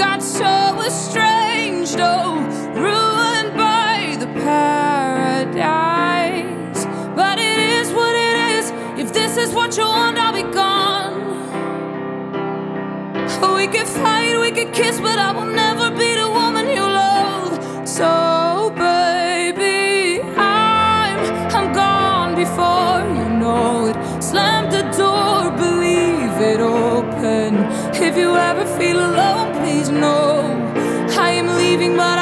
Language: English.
got so estranged, oh, ruined by the paradise. But it is what it is. If this is what you want, I'll be gone. We could fight, we could kiss, but I will never be the woman you love. So, baby, I'm I'm gone before you know it. Slam the door, believe it all. If you ever feel alone, please know I am leaving, but